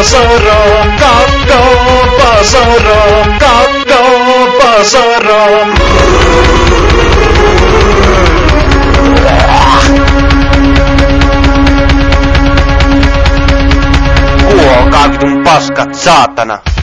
pasará, caca pasará, caca pasará. Kuokaa vitun paskat, saatana.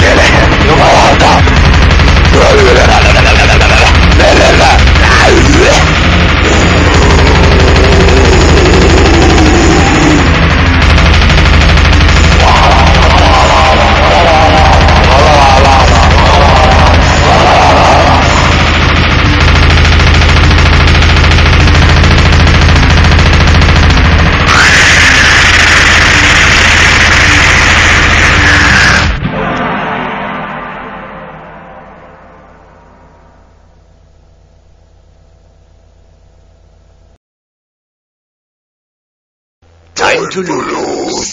Get it! You're my to Noodles.